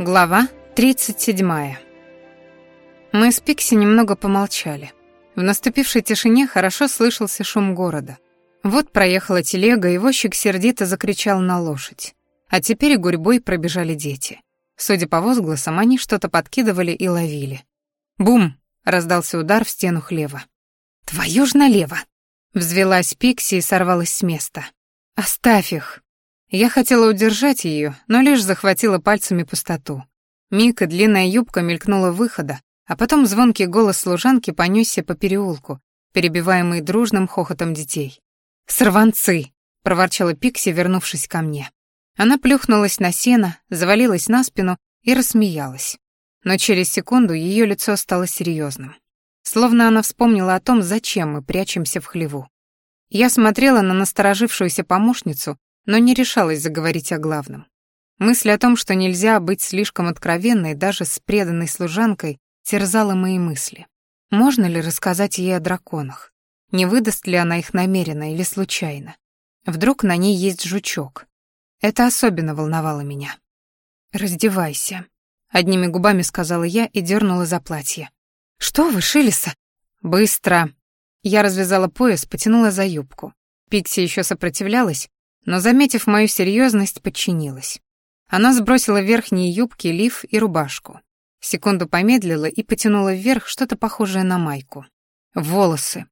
Глава 37. Мы с Пикси немного помолчали. В наступившей тишине хорошо слышался шум города. Вот проехала телега, и возчик сердито закричал на лошадь. А теперь гурьбой пробежали дети. Судя по возгласам, они что-то подкидывали и ловили. «Бум!» — раздался удар в стену хлева. «Твою ж налево!» Взвелась Пикси и сорвалась с места. «Оставь их!» Я хотела удержать ее, но лишь захватила пальцами пустоту. Миг и длинная юбка мелькнула выхода, а потом звонкий голос служанки понесся по переулку, перебиваемый дружным хохотом детей. «Сорванцы!» — проворчала Пикси, вернувшись ко мне. Она плюхнулась на сено, завалилась на спину и рассмеялась. Но через секунду ее лицо стало серьезным. Словно она вспомнила о том, зачем мы прячемся в хлеву. Я смотрела на насторожившуюся помощницу, но не решалась заговорить о главном. Мысль о том, что нельзя быть слишком откровенной даже с преданной служанкой, терзала мои мысли. Можно ли рассказать ей о драконах? Не выдаст ли она их намеренно или случайно? Вдруг на ней есть жучок? Это особенно волновало меня. «Раздевайся», — одними губами сказала я и дернула за платье. «Что вы, Шилиса?» «Быстро!» Я развязала пояс, потянула за юбку. Пикси еще сопротивлялась, но, заметив мою серьезность, подчинилась. Она сбросила верхние юбки, лиф и рубашку. Секунду помедлила и потянула вверх что-то похожее на майку. Волосы.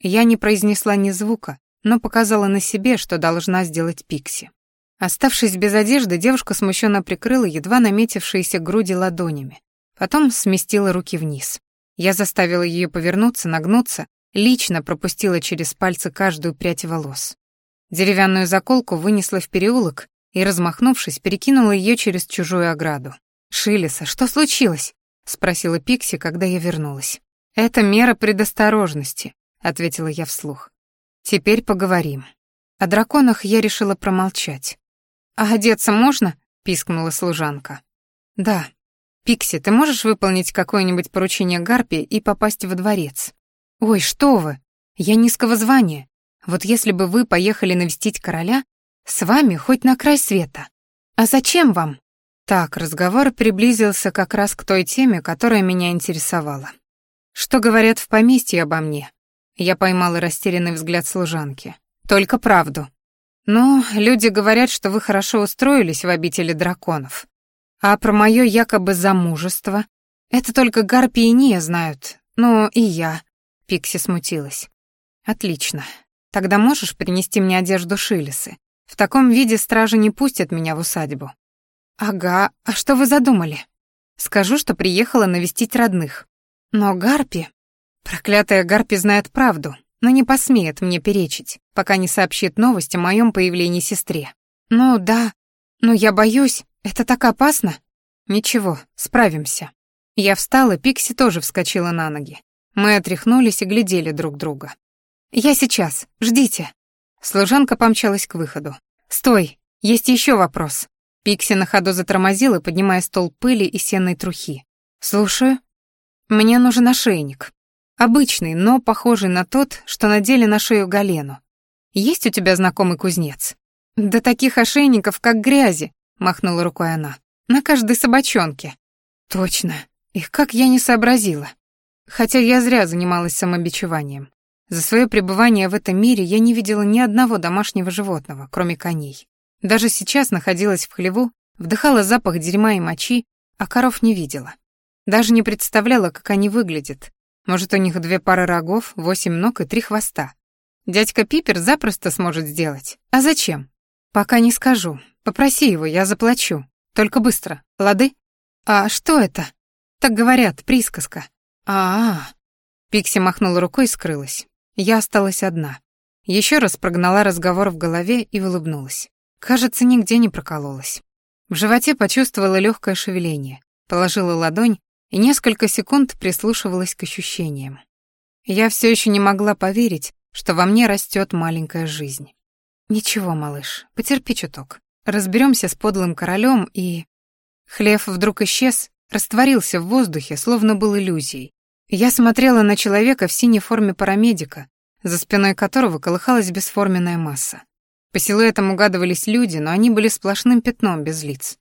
Я не произнесла ни звука, но показала на себе, что должна сделать Пикси. Оставшись без одежды, девушка смущенно прикрыла едва наметившиеся груди ладонями. Потом сместила руки вниз. Я заставила ее повернуться, нагнуться, лично пропустила через пальцы каждую прядь волос. Деревянную заколку вынесла в переулок и, размахнувшись, перекинула ее через чужую ограду. «Шилиса, что случилось?» — спросила Пикси, когда я вернулась. «Это мера предосторожности», — ответила я вслух. «Теперь поговорим». О драконах я решила промолчать. «А одеться можно?» — пискнула служанка. «Да. Пикси, ты можешь выполнить какое-нибудь поручение Гарпи и попасть во дворец?» «Ой, что вы! Я низкого звания. Вот если бы вы поехали навестить короля, с вами хоть на край света. А зачем вам? Так, разговор приблизился как раз к той теме, которая меня интересовала. Что говорят в поместье обо мне? Я поймала растерянный взгляд служанки. Только правду. Ну, люди говорят, что вы хорошо устроились в обители драконов. А про мое якобы замужество? Это только Гарпи и знают. Ну, и я. Пикси смутилась. Отлично. Тогда можешь принести мне одежду Шилисы? В таком виде стражи не пустят меня в усадьбу». «Ага, а что вы задумали?» «Скажу, что приехала навестить родных. Но Гарпи...» «Проклятая Гарпи знает правду, но не посмеет мне перечить, пока не сообщит новость о моем появлении сестре». «Ну да, но я боюсь, это так опасно». «Ничего, справимся». Я встала, Пикси тоже вскочила на ноги. Мы отряхнулись и глядели друг друга. «Я сейчас. Ждите». Служанка помчалась к выходу. «Стой! Есть еще вопрос». Пикси на ходу затормозила, поднимая стол пыли и сенной трухи. «Слушаю. Мне нужен ошейник. Обычный, но похожий на тот, что надели на шею Галену. Есть у тебя знакомый кузнец?» «Да таких ошейников, как грязи», — махнула рукой она. «На каждой собачонке». «Точно. Их как я не сообразила. Хотя я зря занималась самобичеванием. За свое пребывание в этом мире я не видела ни одного домашнего животного, кроме коней. Даже сейчас находилась в хлеву, вдыхала запах дерьма и мочи, а коров не видела. Даже не представляла, как они выглядят. Может, у них две пары рогов, восемь ног и три хвоста. Дядька Пипер запросто сможет сделать. А зачем? Пока не скажу. Попроси его, я заплачу. Только быстро, лады? А что это? Так говорят, присказка. А, -а, -а. Пикси махнула рукой и скрылась. Я осталась одна. Еще раз прогнала разговор в голове и улыбнулась. Кажется, нигде не прокололась. В животе почувствовала легкое шевеление, положила ладонь и несколько секунд прислушивалась к ощущениям. Я все еще не могла поверить, что во мне растет маленькая жизнь. Ничего, малыш, потерпи чуток. Разберемся с подлым королем и... Хлев вдруг исчез, растворился в воздухе, словно был иллюзией, я смотрела на человека в синей форме парамедика, за спиной которого колыхалась бесформенная масса. По силуэтам угадывались люди, но они были сплошным пятном без лиц.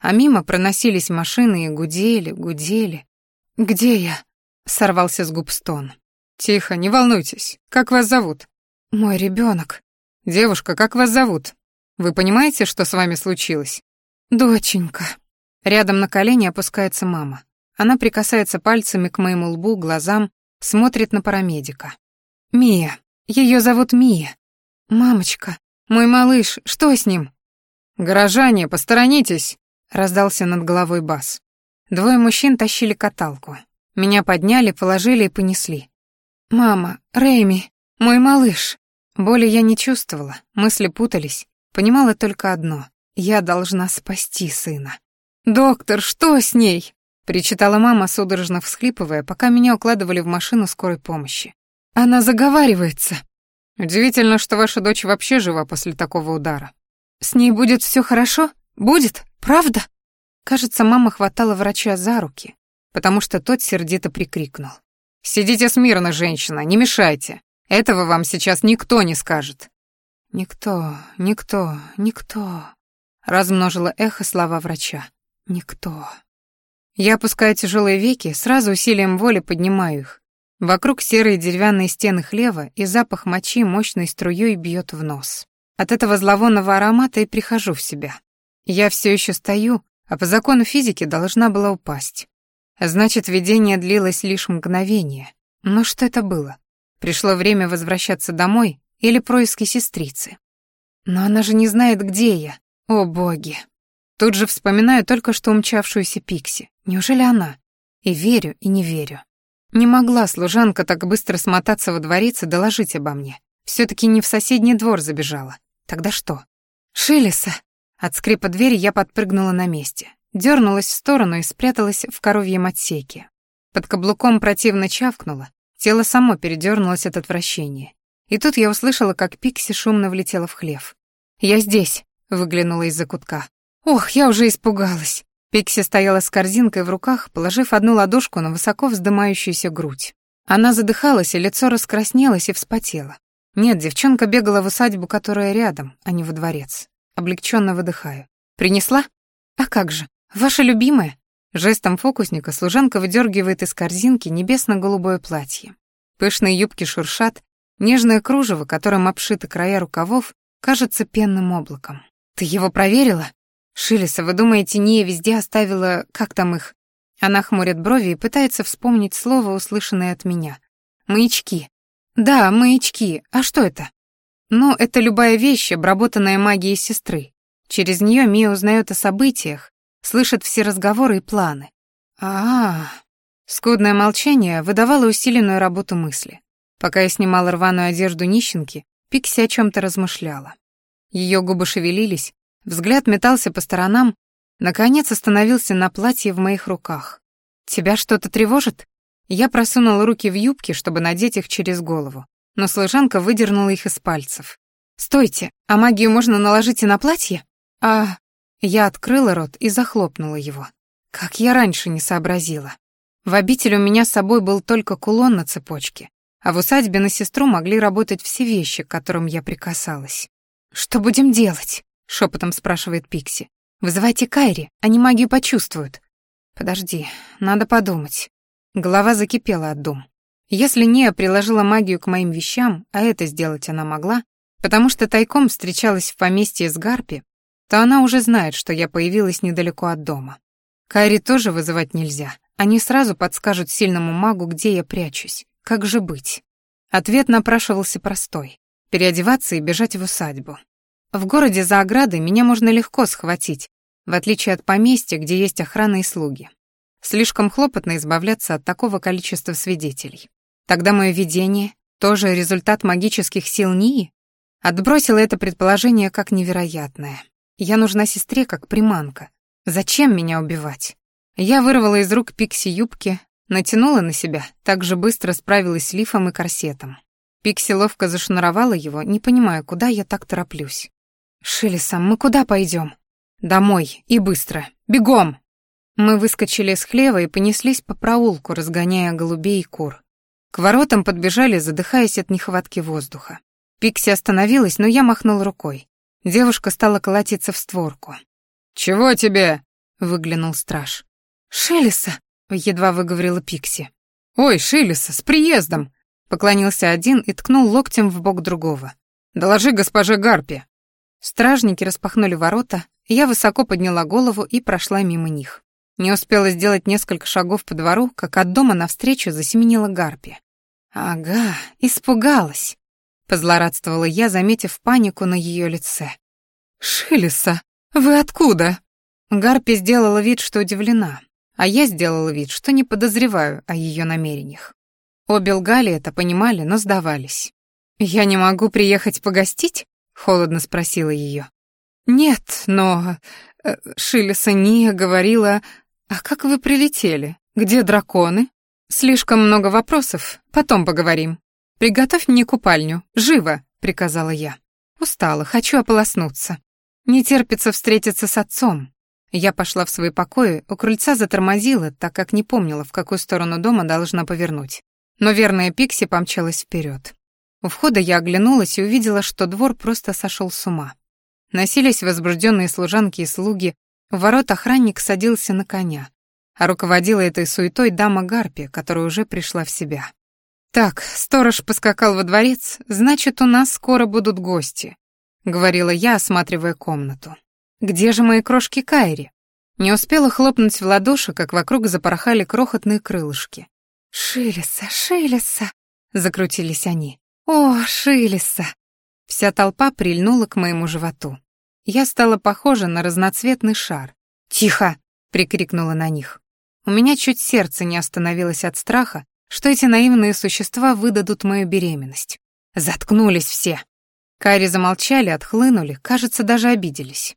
а мимо проносились машины и гудели, гудели. «Где я?» — сорвался с губ стон. «Тихо, не волнуйтесь. Как вас зовут?» «Мой ребенок. «Девушка, как вас зовут? Вы понимаете, что с вами случилось?» «Доченька». Рядом на колени опускается мама. Она прикасается пальцами к моему лбу, глазам, смотрит на парамедика. «Мия. Ее зовут Мия. Мамочка, мой малыш, что с ним?» «Горожане, посторонитесь!» — раздался над головой бас. Двое мужчин тащили каталку. Меня подняли, положили и понесли. «Мама, Рэйми, мой малыш!» Боли я не чувствовала, мысли путались. Понимала только одно — я должна спасти сына. «Доктор, что с ней?» — причитала мама, судорожно всхлипывая, пока меня укладывали в машину скорой помощи. «Она заговаривается». «Удивительно, что ваша дочь вообще жива после такого удара». «С ней будет все хорошо? Будет? Правда?» Кажется, мама хватала врача за руки, потому что тот сердито прикрикнул. «Сидите смирно, женщина, не мешайте. Этого вам сейчас никто не скажет». «Никто, никто, никто», — размножило эхо слова врача. «Никто». Я опускаю тяжелые веки, сразу усилием воли поднимаю их. Вокруг серые деревянные стены хлева, и запах мочи мощной струей бьет в нос. От этого зловонного аромата и прихожу в себя. Я все еще стою, а по закону физики должна была упасть. Значит, видение длилось лишь мгновение. Но что это было? Пришло время возвращаться домой или происки сестрицы. Но она же не знает, где я. О, боги. Тут же вспоминаю только что умчавшуюся Пикси. Неужели она? И верю, и не верю. Не могла служанка так быстро смотаться во дворец и доложить обо мне. все таки не в соседний двор забежала. Тогда что? Шилиса! От скрипа двери я подпрыгнула на месте. дернулась в сторону и спряталась в коровьем отсеке. Под каблуком противно чавкнула, Тело само передернулось от отвращения. И тут я услышала, как Пикси шумно влетела в хлев. «Я здесь», — выглянула из-за кутка. «Ох, я уже испугалась». Пикси стояла с корзинкой в руках, положив одну ладошку на высоко вздымающуюся грудь. Она задыхалась, и лицо раскраснелось и вспотело. Нет, девчонка бегала в усадьбу, которая рядом, а не во дворец. Облегченно выдыхаю. «Принесла? А как же? Ваша любимая?» Жестом фокусника служанка выдергивает из корзинки небесно-голубое платье. Пышные юбки шуршат, нежное кружево, которым обшиты края рукавов, кажется пенным облаком. «Ты его проверила?» «Шилиса, вы думаете, Ния везде оставила... как там их?» Она хмурит брови и пытается вспомнить слово, услышанное от меня. «Маячки». «Да, маячки. А что это?» «Ну, это любая вещь, обработанная магией сестры. Через нее Мия узнает о событиях, слышит все разговоры и планы. А, -а, а Скудное молчание выдавало усиленную работу мысли. Пока я снимала рваную одежду нищенки, Пикси о чем то размышляла. Ее губы шевелились, взгляд метался по сторонам, наконец остановился на платье в моих руках. «Тебя что-то тревожит?» Я просунула руки в юбки, чтобы надеть их через голову, но служанка выдернула их из пальцев. «Стойте, а магию можно наложить и на платье?» «А, я открыла рот и захлопнула его. Как я раньше не сообразила. В обители у меня с собой был только кулон на цепочке, а в усадьбе на сестру могли работать все вещи, к которым я прикасалась. «Что будем делать?» — шепотом спрашивает Пикси. «Вызывайте Кайри, они магию почувствуют». «Подожди, надо подумать». Голова закипела от дум. Если Нея приложила магию к моим вещам, а это сделать она могла, потому что тайком встречалась в поместье с Гарпи, то она уже знает, что я появилась недалеко от дома. Кайри тоже вызывать нельзя. Они сразу подскажут сильному магу, где я прячусь. Как же быть? Ответ напрашивался простой. Переодеваться и бежать в усадьбу. В городе за оградой меня можно легко схватить, в отличие от поместья, где есть охрана и слуги. Слишком хлопотно избавляться от такого количества свидетелей. Тогда мое видение — тоже результат магических сил Нии? Отбросила это предположение как невероятное. Я нужна сестре как приманка. Зачем меня убивать? Я вырвала из рук Пикси юбки, натянула на себя, так же быстро справилась с лифом и корсетом. Пикси ловко зашнуровала его, не понимая, куда я так тороплюсь. «Шилиса, мы куда пойдем? «Домой, и быстро. Бегом!» Мы выскочили с хлева и понеслись по проулку, разгоняя голубей и кур. К воротам подбежали, задыхаясь от нехватки воздуха. Пикси остановилась, но я махнул рукой. Девушка стала колотиться в створку. «Чего тебе?» — выглянул страж. «Шелеса!» — едва выговорила Пикси. «Ой, Шелеса, с приездом!» — поклонился один и ткнул локтем в бок другого. «Доложи госпоже Гарпи!» Стражники распахнули ворота, я высоко подняла голову и прошла мимо них. Не успела сделать несколько шагов по двору, как от дома навстречу засеменила Гарпи. «Ага, испугалась», — позлорадствовала я, заметив панику на ее лице. «Шелеса, вы откуда?» Гарпи сделала вид, что удивлена, а я сделала вид, что не подозреваю о ее намерениях. Обе лгали это, понимали, но сдавались. «Я не могу приехать погостить?» — холодно спросила ее. «Нет, но...» э, Шилеса Ния говорила... «А как вы прилетели? Где драконы?» «Слишком много вопросов, потом поговорим. Приготовь мне купальню, живо!» — приказала я. «Устала, хочу ополоснуться. Не терпится встретиться с отцом». Я пошла в свои покои, у крыльца затормозила, так как не помнила, в какую сторону дома должна повернуть. Но верная Пикси помчалась вперед. У входа я оглянулась и увидела, что двор просто сошел с ума. Носились возбужденные служанки и слуги, в ворот охранник садился на коня, а руководила этой суетой дама Гарпи, которая уже пришла в себя. «Так, сторож поскакал во дворец, значит, у нас скоро будут гости», — говорила я, осматривая комнату. «Где же мои крошки Кайри?» Не успела хлопнуть в ладоши, как вокруг запорхали крохотные крылышки. «Шилеса, Шилеса!» — закрутились они. «О, Шилеса!» Вся толпа прильнула к моему животу. Я стала похожа на разноцветный шар. «Тихо!» — прикрикнула на них. У меня чуть сердце не остановилось от страха, что эти наивные существа выдадут мою беременность. Заткнулись все. Кари замолчали, отхлынули, кажется, даже обиделись.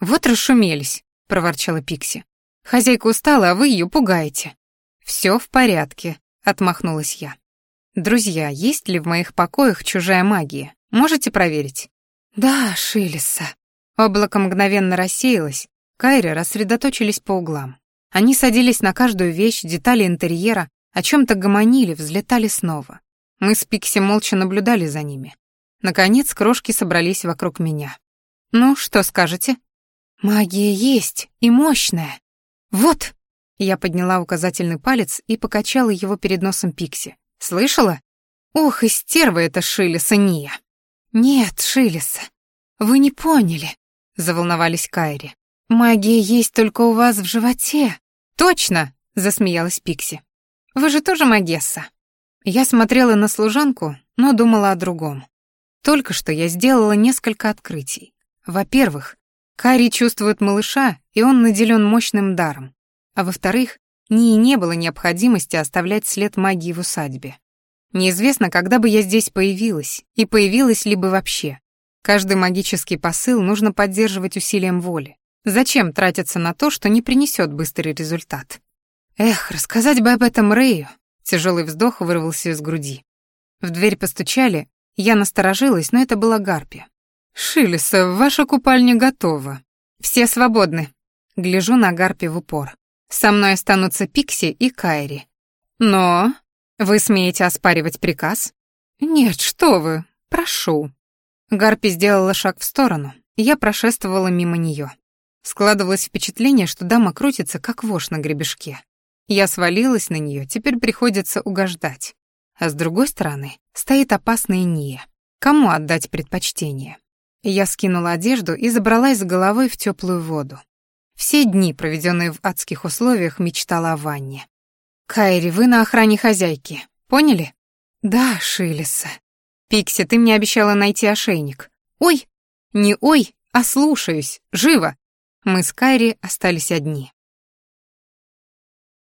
«Вот расшумелись», — проворчала Пикси. «Хозяйка устала, а вы ее пугаете». «Все в порядке», — отмахнулась я. «Друзья, есть ли в моих покоях чужая магия? Можете проверить?» «Да, Шилеса». Облако мгновенно рассеялось, Кайры рассредоточились по углам. Они садились на каждую вещь, детали интерьера, о чем то гомонили, взлетали снова. Мы с Пикси молча наблюдали за ними. Наконец крошки собрались вокруг меня. «Ну, что скажете?» «Магия есть, и мощная. Вот!» Я подняла указательный палец и покачала его перед носом Пикси. «Слышала? Ух, и стерва это Шилеса Ния!» «Нет, Шилеса, вы не поняли», — заволновались Кайри. «Магия есть только у вас в животе». «Точно!» — засмеялась Пикси. «Вы же тоже магесса». Я смотрела на служанку, но думала о другом. Только что я сделала несколько открытий. Во-первых, Кари чувствует малыша, и он наделен мощным даром. А во-вторых, Нии не было необходимости оставлять след магии в усадьбе. Неизвестно, когда бы я здесь появилась, и появилась ли бы вообще. Каждый магический посыл нужно поддерживать усилием воли. Зачем тратиться на то, что не принесет быстрый результат? Эх, рассказать бы об этом Рэю. Тяжелый вздох вырвался из груди. В дверь постучали, я насторожилась, но это была Гарпи. «Шилеса, ваша купальня готова. Все свободны». Гляжу на Гарпи в упор. «Со мной останутся Пикси и Кайри. Но «Вы смеете оспаривать приказ?» «Нет, что вы, прошу». Гарпи сделала шаг в сторону, я прошествовала мимо нее. Складывалось впечатление, что дама крутится, как вошь на гребешке. Я свалилась на нее, теперь приходится угождать. А с другой стороны стоит опасная Ния. Кому отдать предпочтение? Я скинула одежду и забралась с головой в теплую воду. Все дни, проведенные в адских условиях, мечтала о ванне. «Кайри, вы на охране хозяйки. Поняли?» «Да, Шилеса. Пикси, ты мне обещала найти ошейник. Ой! Не ой, а слушаюсь. Живо!» Мы с Кайри остались одни.